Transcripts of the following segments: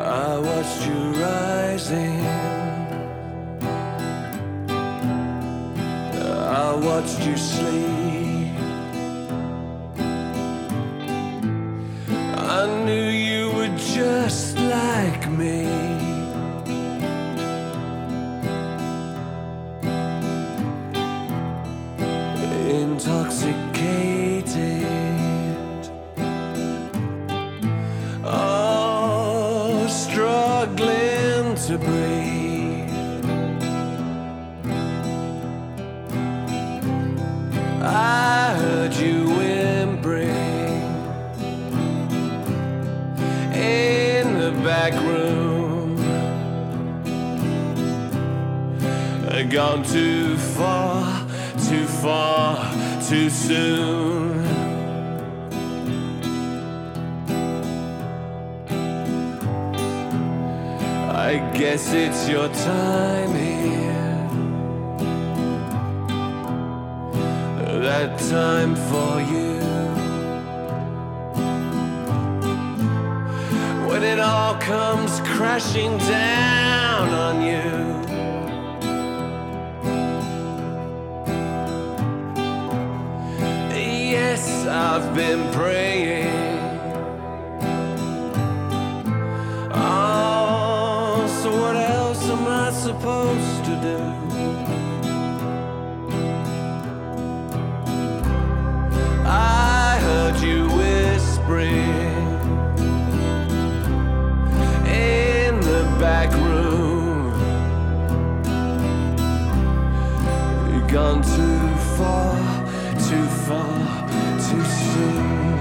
I watched you rising. I watched you sleep. Too soon. I guess it's your time here. That time for you. When it all comes crashing down on you. I've been praying. Oh, so what else am I supposed to do? I heard you whispering in the back room. You've gone too far, too far, too soon.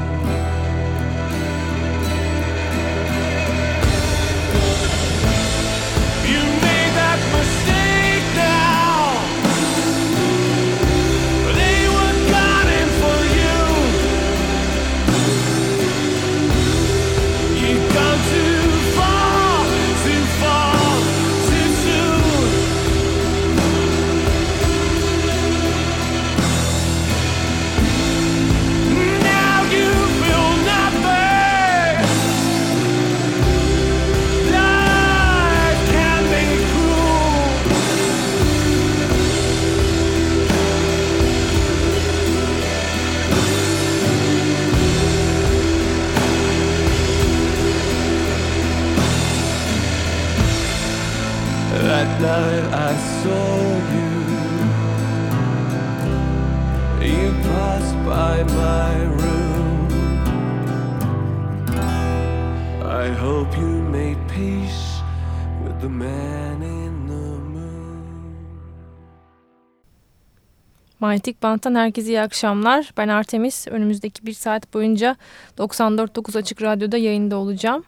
Manyetik Bant'tan herkese iyi akşamlar. Ben Artemis. Önümüzdeki bir saat boyunca 94.9 Açık Radyo'da yayında olacağım.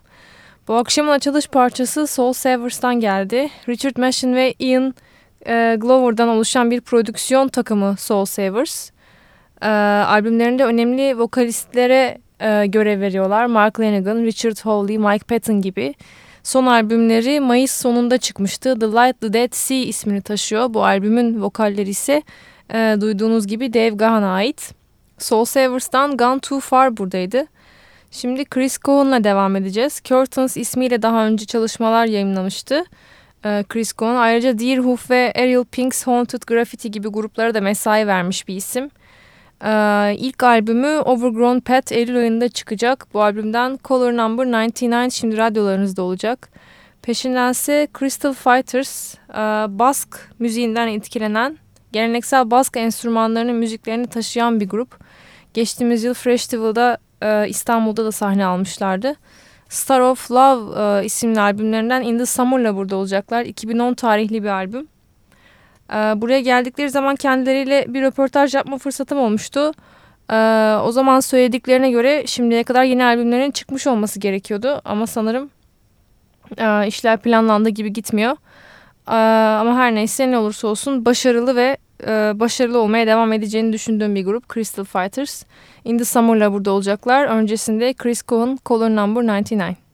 Bu akşamın açılış parçası Soul Savers'tan geldi. Richard Mashin ve Ian e, Glover'dan oluşan bir prodüksiyon takımı Soul Savers. E, albümlerinde önemli vokalistlere e, görev veriyorlar. Mark Lanigan, Richard Hawley, Mike Patton gibi. Son albümleri Mayıs sonunda çıkmıştı. The Light, The Dead Sea ismini taşıyor. Bu albümün vokalleri ise e, duyduğunuz gibi Dave Gahan'a ait. Soul Savers'tan Gone Too Far buradaydı. Şimdi Chris Cohen'la devam edeceğiz. Curtains ismiyle daha önce çalışmalar yayınlamıştı. Ee, Chris Cohen ayrıca Deerhoof ve Ariel Pink's Haunted Graffiti gibi gruplara da mesai vermiş bir isim. Ee, ilk albümü Overgrown Pet Eylül ayında çıkacak. Bu albümden Color Number 99 şimdi radyolarınızda olacak. Peşindense Crystal Fighters, e, Bask müziğinden etkilenen, geleneksel Bask enstrümanlarının müziklerini taşıyan bir grup. Geçtiğimiz yıl Festival'da e, İstanbul'da da sahne almışlardı. Star of Love e, isimli albümlerinden In the Summer'la burada olacaklar. 2010 tarihli bir albüm. E, buraya geldikleri zaman kendileriyle bir röportaj yapma fırsatım olmuştu. E, o zaman söylediklerine göre şimdiye kadar yeni albümlerin çıkmış olması gerekiyordu. Ama sanırım e, işler planlandığı gibi gitmiyor. E, ama her neyse ne olursa olsun başarılı ve e, başarılı olmaya devam edeceğini düşündüğüm bir grup Crystal Fighters. In the Summer'la burada olacaklar. Öncesinde Chris Cohen, Color Number 99.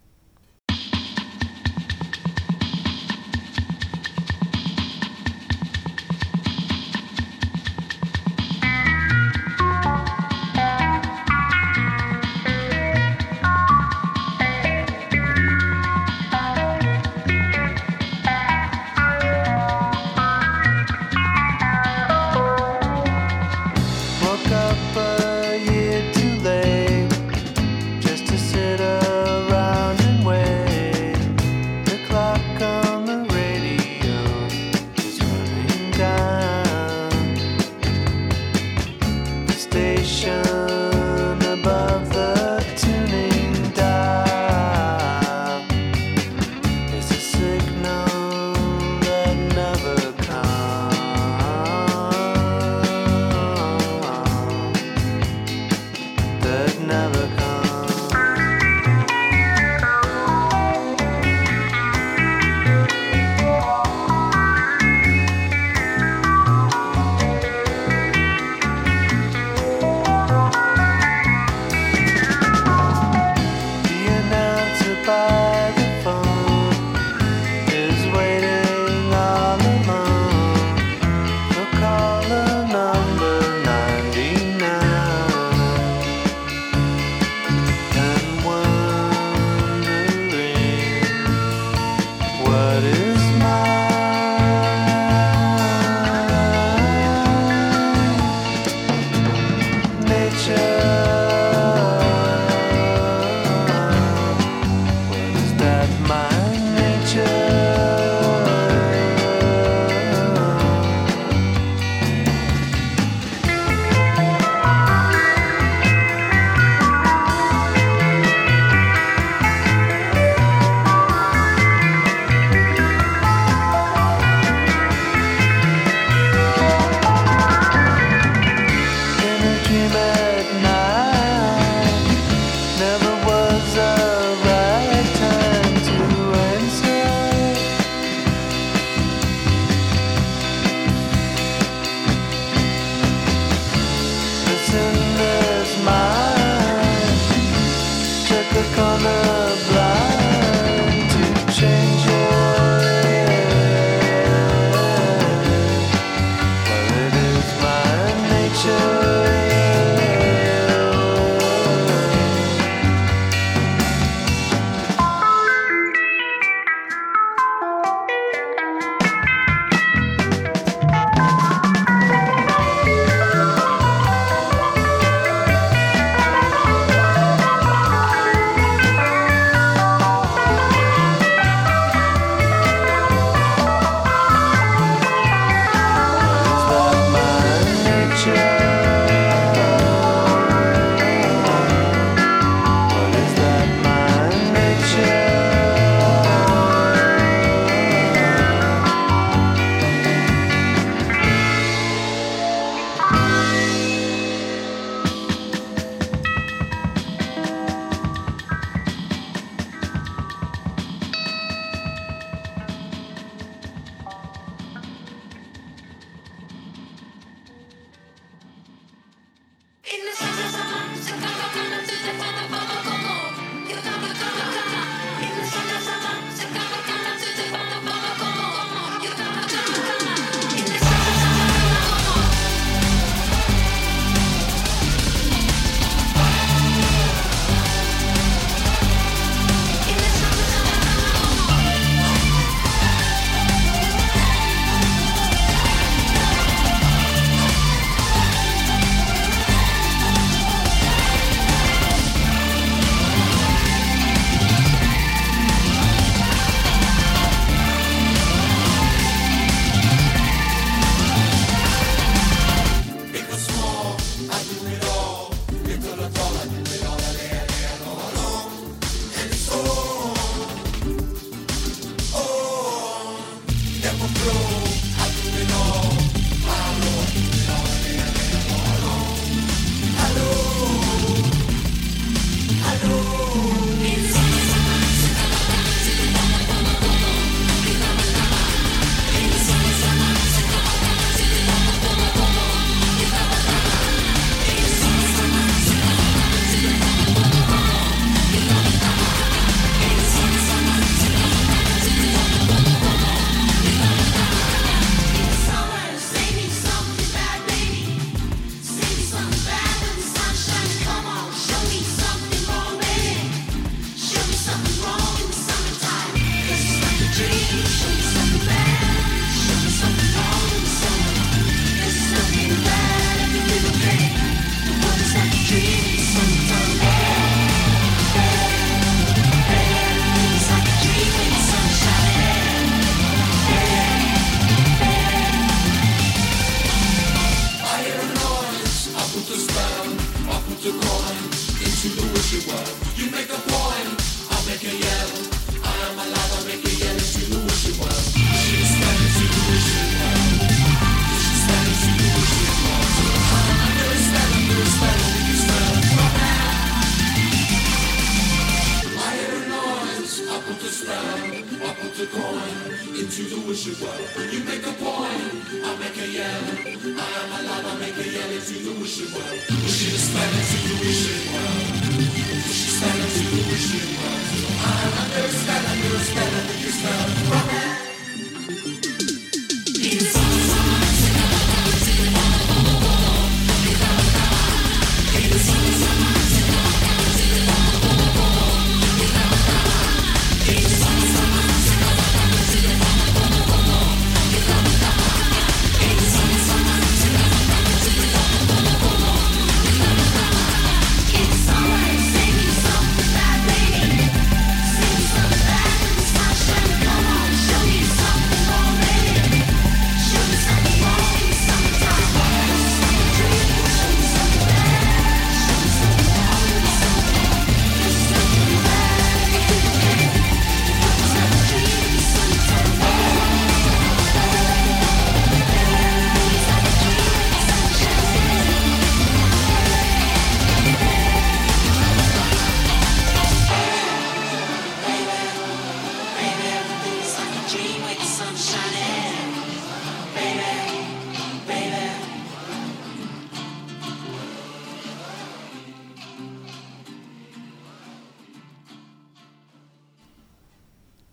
Wish, wish, wish, wish, wish, wish,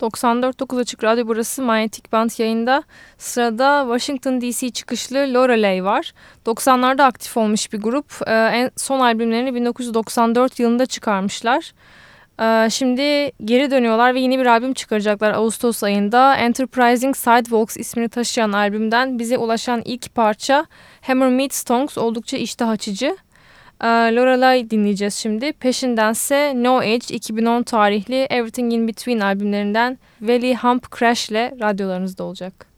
94.9 Açık Radyo burası Manyetik Band yayında. Sırada Washington DC çıkışlı Lorelei var. 90'larda aktif olmuş bir grup. Ee, en son albümlerini 1994 yılında çıkarmışlar. Ee, şimdi geri dönüyorlar ve yeni bir albüm çıkaracaklar Ağustos ayında. Enterprising Sidewalks ismini taşıyan albümden bize ulaşan ilk parça Hammer Meets Stones oldukça iştah açıcı. Ee, Lorelai dinleyeceğiz şimdi. Peşindense No Age 2010 tarihli Everything in Between albümlerinden Valley Hump Crash ile radyolarınızda olacak.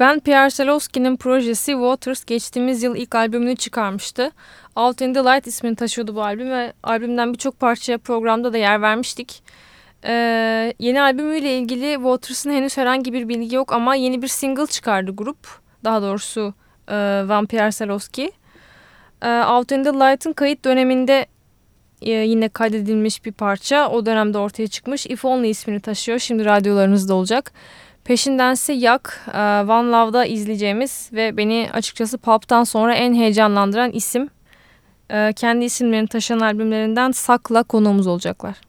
Van Pierre projesi Waters geçtiğimiz yıl ilk albümünü çıkarmıştı. Out in the Light ismini taşıyordu bu albüm ve albümden birçok parçaya programda da yer vermiştik. Ee, yeni albümüyle ilgili Waters'ın henüz herhangi bir bilgi yok ama yeni bir single çıkardı grup. Daha doğrusu e, Van Pierre E, Out in the Light'ın kayıt döneminde e, yine kaydedilmiş bir parça. O dönemde ortaya çıkmış. If Only ismini taşıyor. Şimdi radyolarınızda olacak. Peşindense Yak, e, One Love'da izleyeceğimiz ve beni açıkçası Pulp'tan sonra en heyecanlandıran isim. E, kendi isimlerini taşıyan albümlerinden Sak'la konuğumuz olacaklar.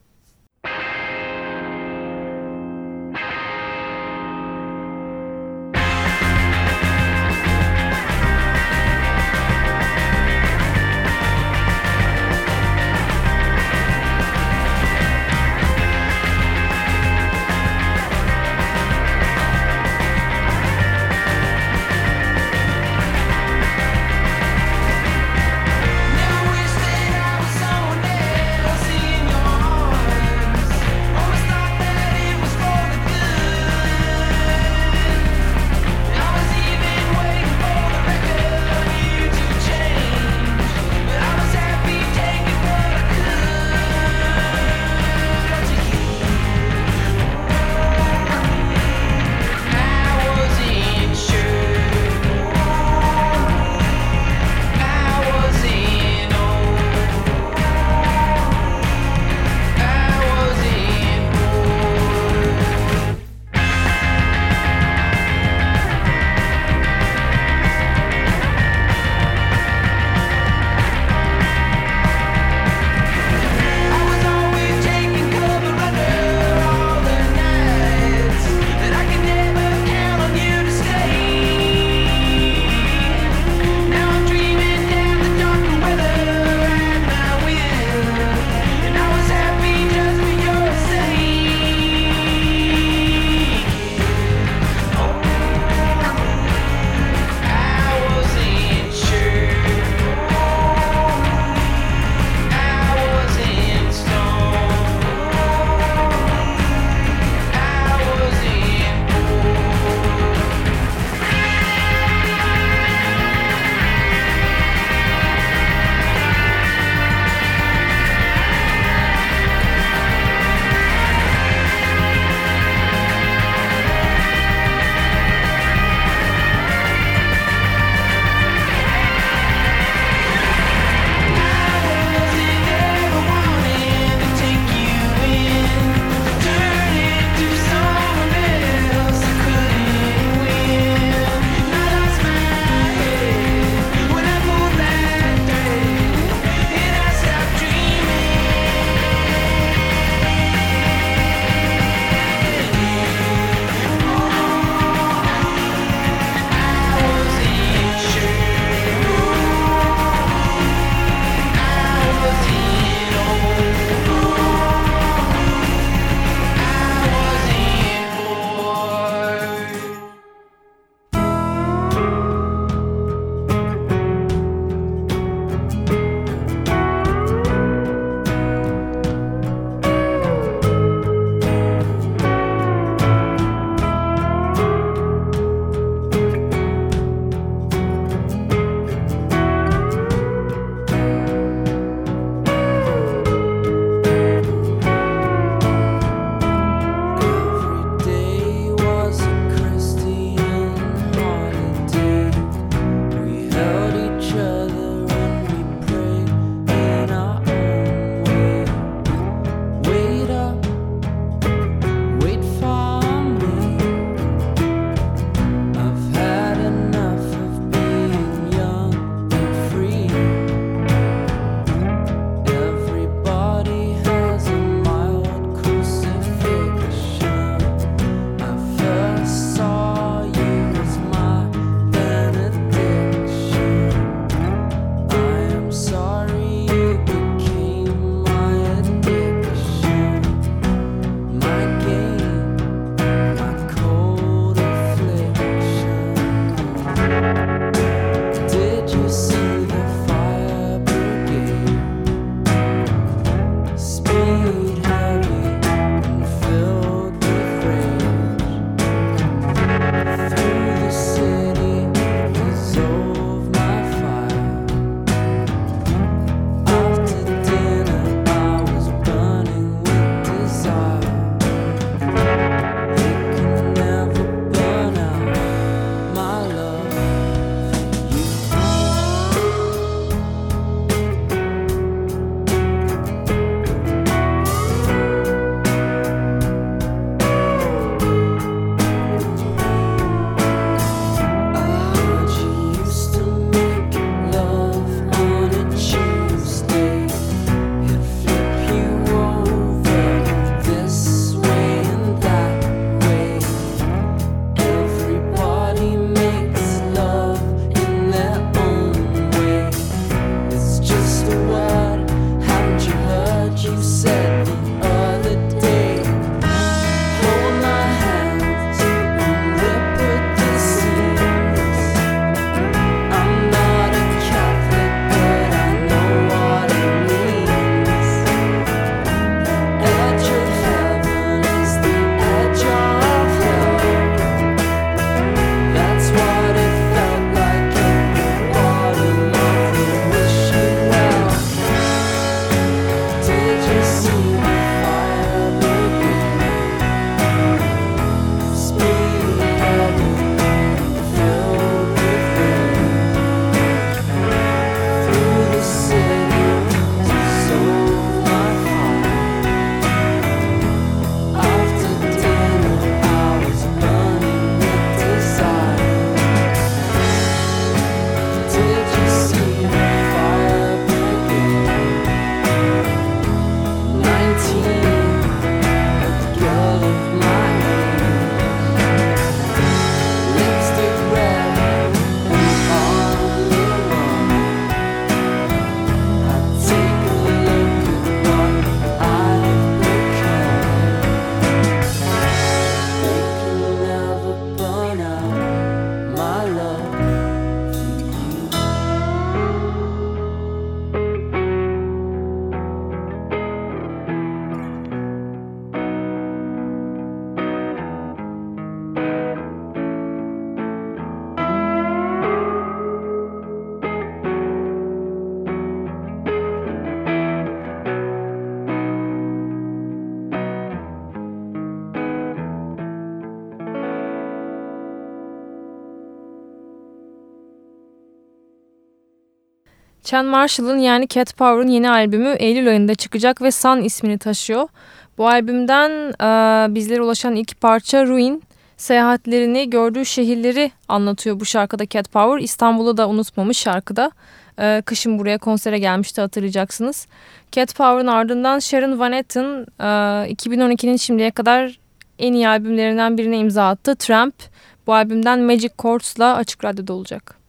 Chan Marshall'ın yani Cat Power'ın yeni albümü Eylül ayında çıkacak ve Sun ismini taşıyor. Bu albümden e, bizlere ulaşan ilk parça Ruin. Seyahatlerini, gördüğü şehirleri anlatıyor bu şarkıda Cat Power. İstanbul'u da unutmamış şarkıda. E, kışın buraya konsere gelmişti hatırlayacaksınız. Cat Power'ın ardından Sharon Van Etten e, 2012'nin şimdiye kadar en iyi albümlerinden birine imza attı. Tramp bu albümden Magic Chords'la Açık Radyo'da olacak.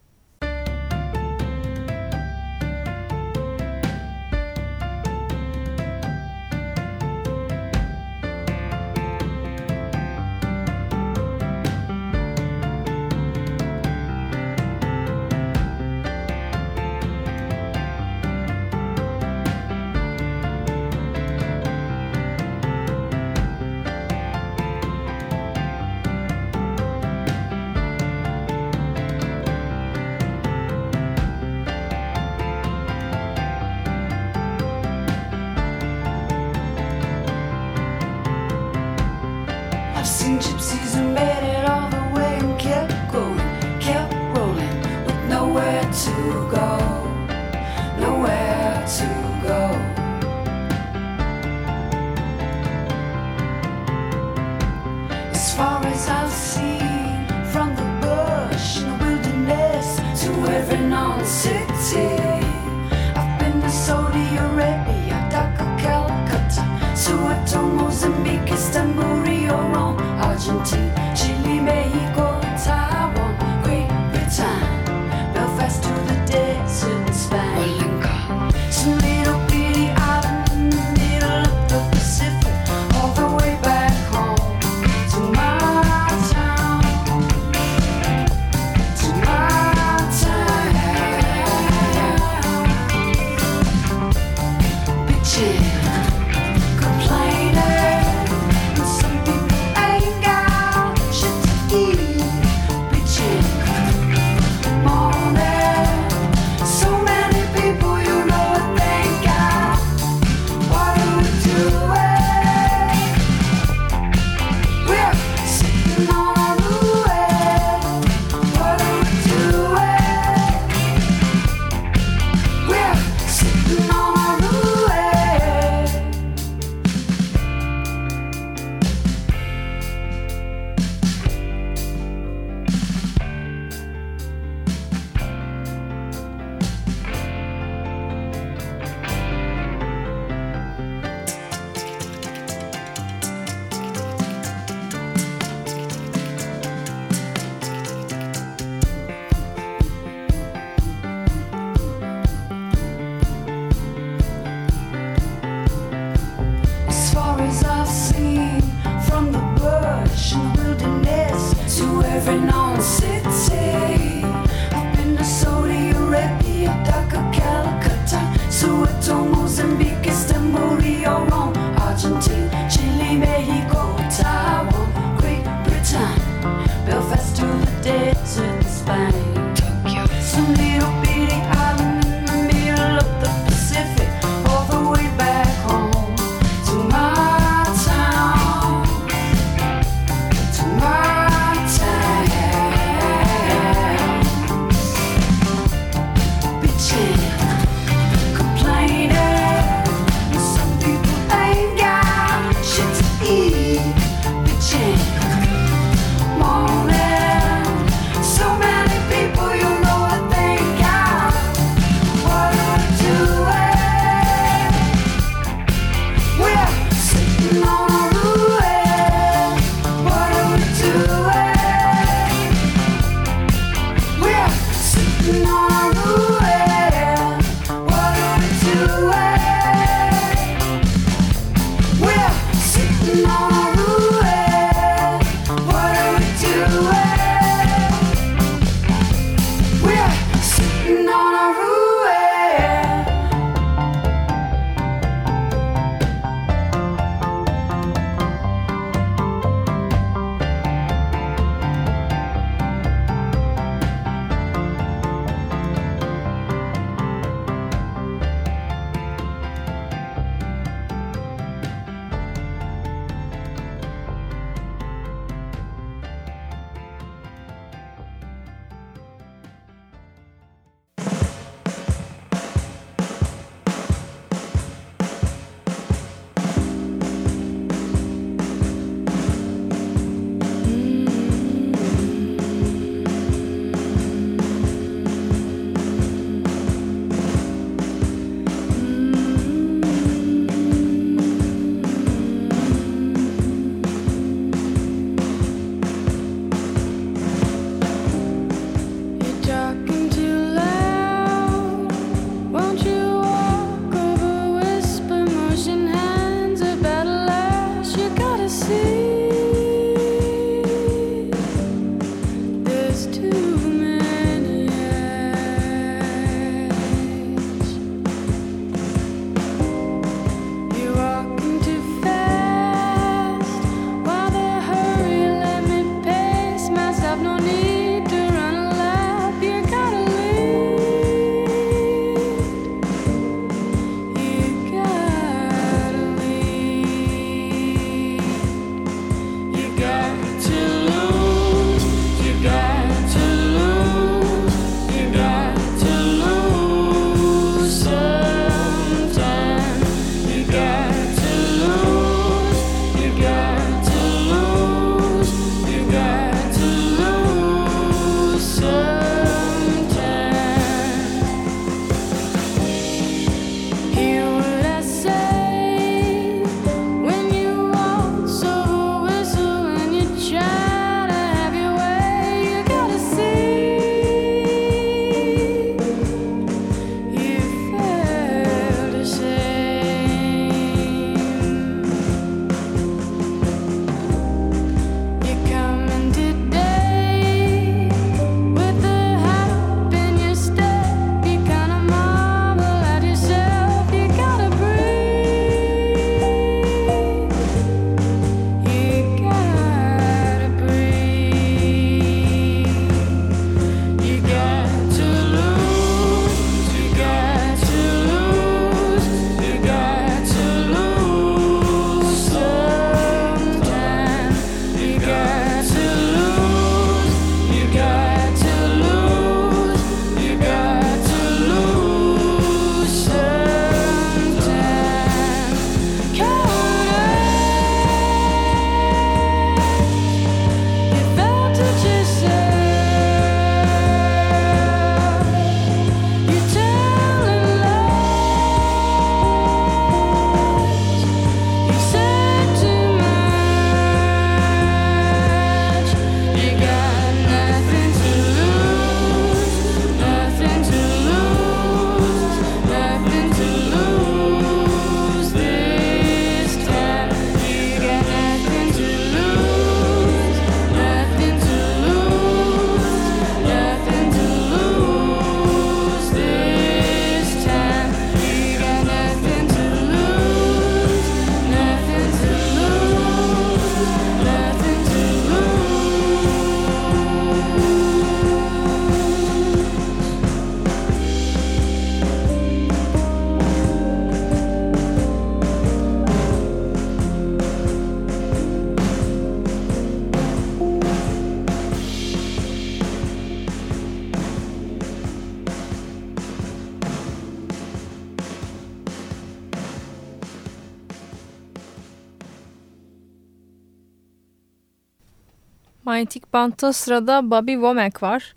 Mighty Band'da sırada Bobby Womack var.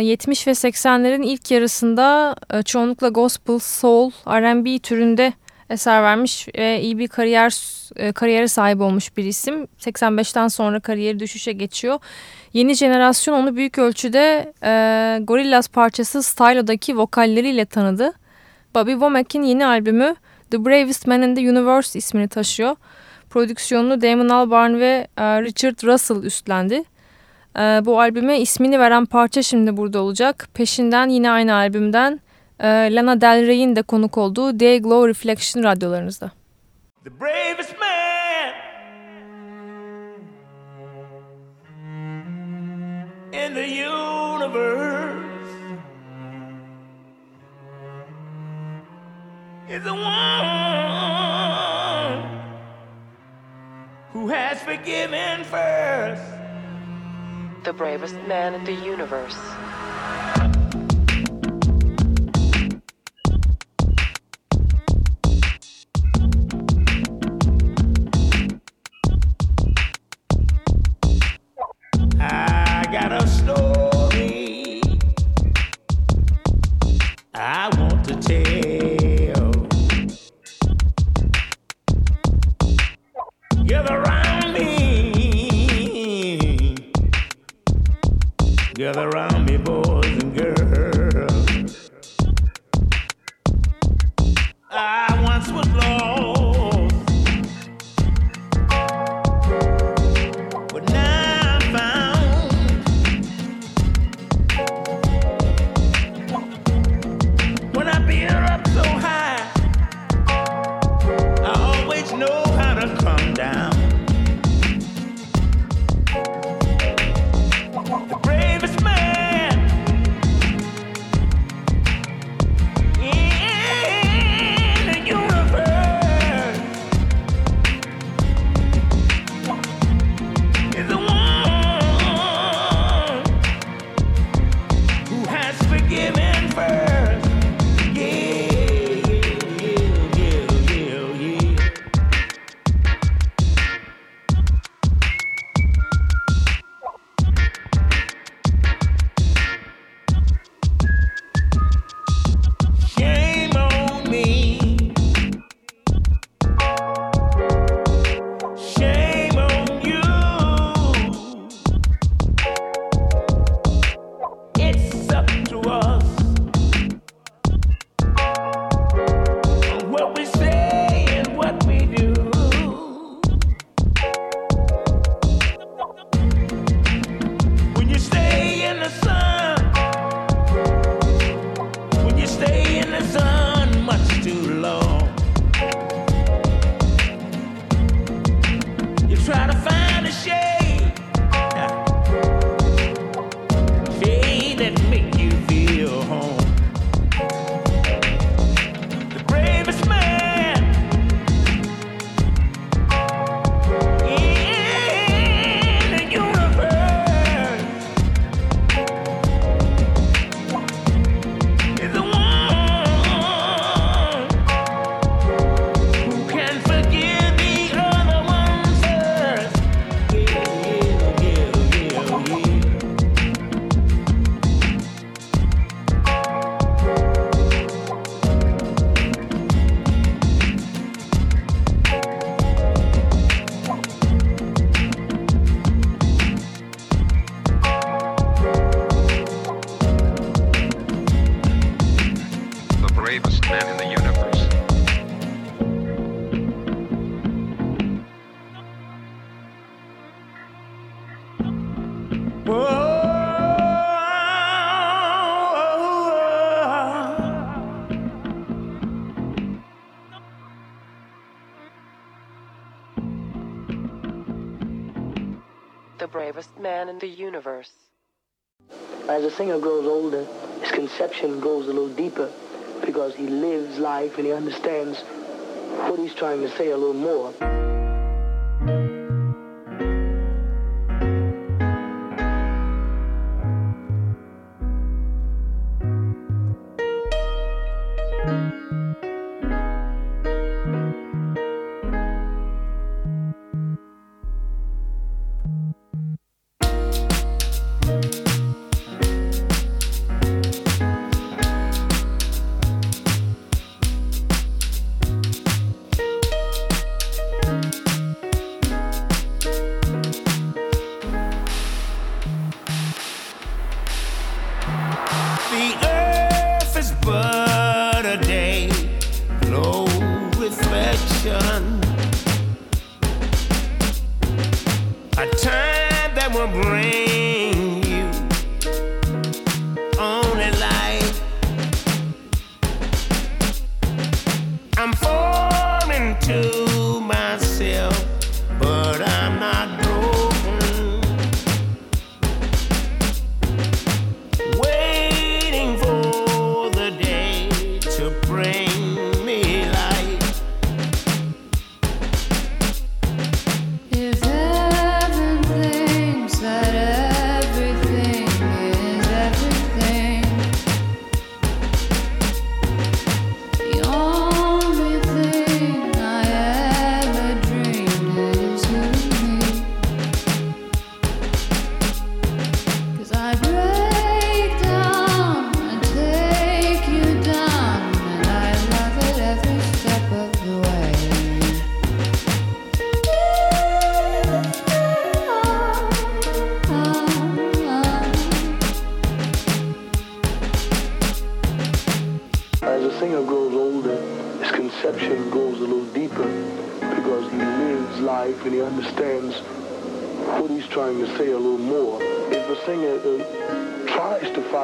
70 ee, ve 80'lerin ilk yarısında e, çoğunlukla gospel, soul, R&B türünde eser vermiş ve iyi bir kariyer e, kariyere sahip olmuş bir isim. 85'ten sonra kariyeri düşüşe geçiyor. Yeni jenerasyon onu büyük ölçüde e, Gorillaz parçası Stylo'daki vokalleriyle tanıdı. Bobby Womack'in yeni albümü The Bravest Man in the Universe ismini taşıyor. Prodüksiyonunu Damon Albarn ve e, Richard Russell üstlendi. E, bu albüme ismini veren parça şimdi burada olacak. Peşinden yine aynı albümden e, Lana Del Rey'in de konuk olduğu Day Glow Reflection radyolarınızda. The bravest man in the universe is the one who has forgiven first. The bravest man in the universe. Gather around me, boys and girls. that make you feel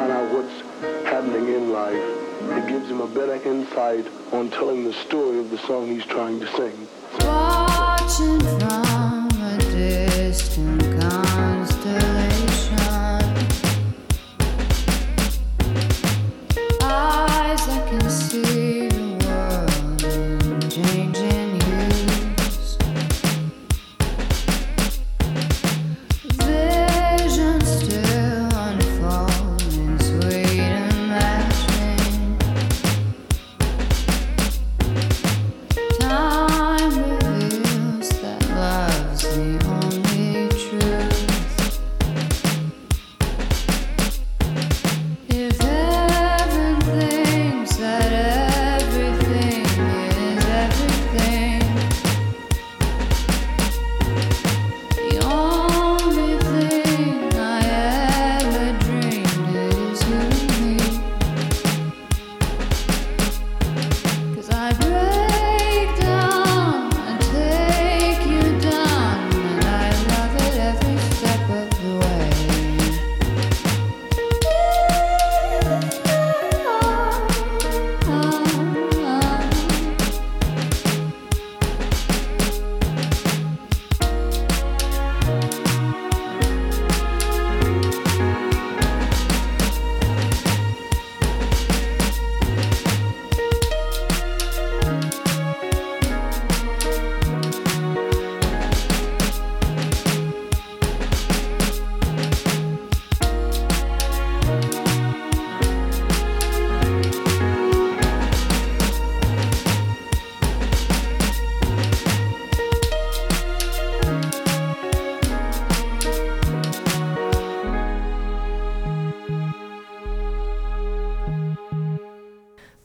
find out what's happening in life, it gives him a better insight on telling the story of the song he's trying to sing. Watching.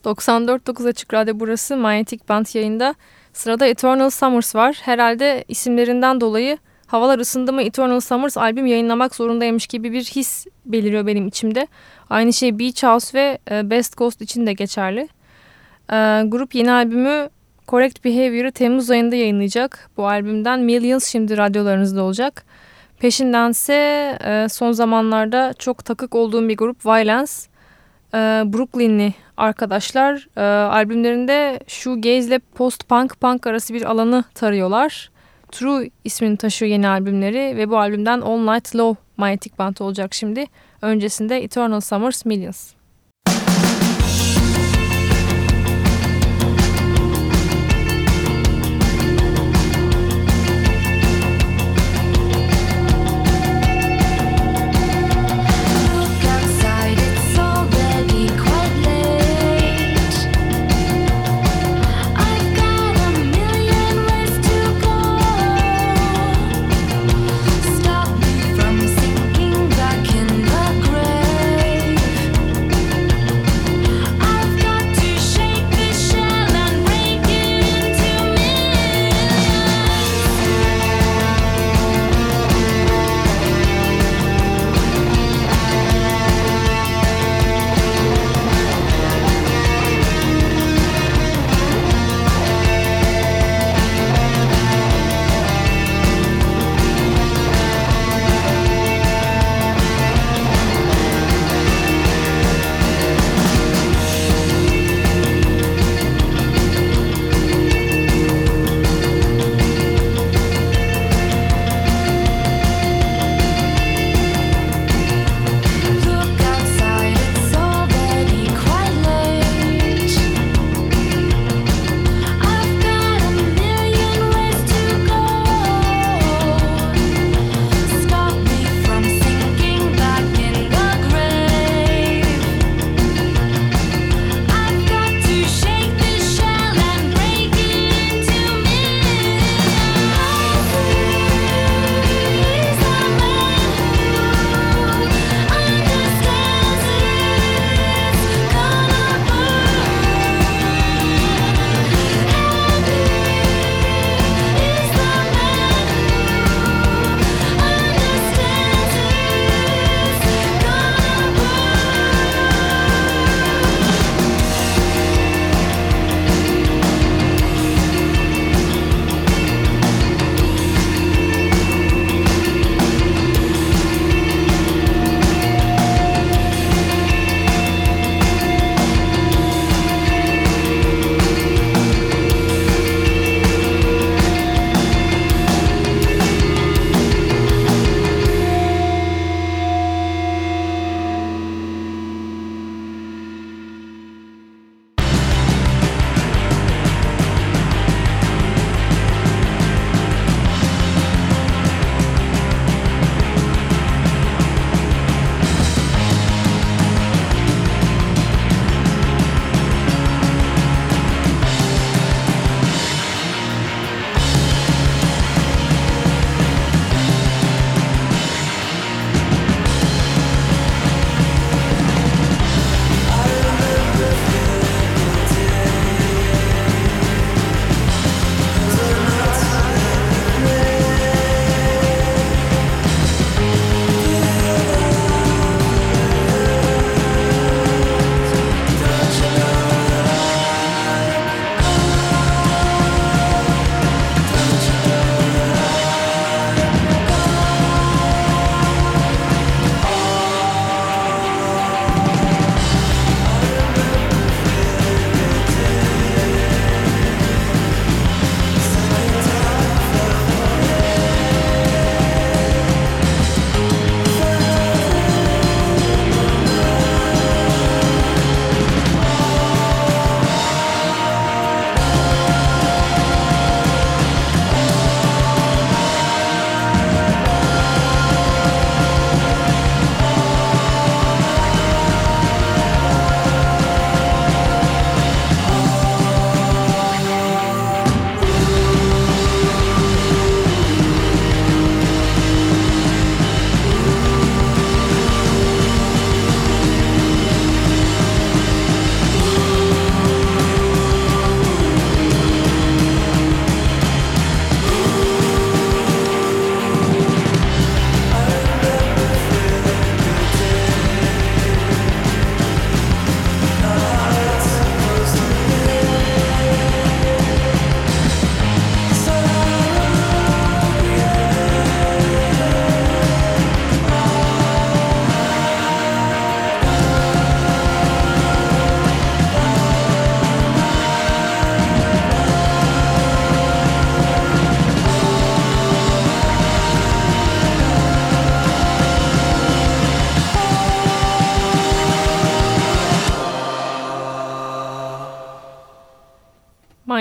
94.9 Açık Radyo burası Manyetic Band yayında. Sırada Eternal Summers var. Herhalde isimlerinden dolayı havalar ısındı mı Eternal Summers albüm yayınlamak zorundaymış gibi bir his beliriyor benim içimde. Aynı şey Beach House ve e, Best Coast için de geçerli. E, grup yeni albümü Correct Behavior'ı Temmuz ayında yayınlayacak. Bu albümden Millions şimdi radyolarınızda olacak. Peşindense e, son zamanlarda çok takık olduğum bir grup Violence. Brooklynli arkadaşlar e, albümlerinde şu ile post punk punk arası bir alanı tarıyorlar. True ismini taşıyor yeni albümleri ve bu albümden All Night Low manyetik bant olacak şimdi. Öncesinde Eternal Summers Millions.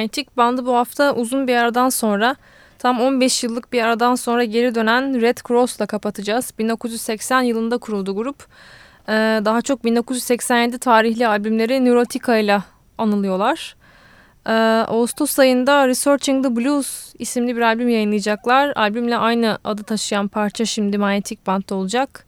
Manyetic bandı bu hafta uzun bir aradan sonra tam 15 yıllık bir aradan sonra geri dönen Red Cross'la kapatacağız. 1980 yılında kuruldu grup. Ee, daha çok 1987 tarihli albümleri Neurotica ile anılıyorlar. Ee, Ağustos ayında Researching the Blues isimli bir albüm yayınlayacaklar. Albümle aynı adı taşıyan parça şimdi Manyetic Band'da olacak.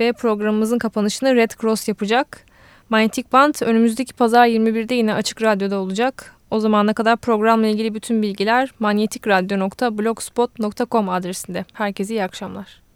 Ve programımızın kapanışını Red Cross yapacak. Manyetic Band önümüzdeki pazar 21'de yine Açık Radyo'da olacak. O zamana kadar programla ilgili bütün bilgiler manyetikradyo.blogspot.com adresinde. Herkese iyi akşamlar.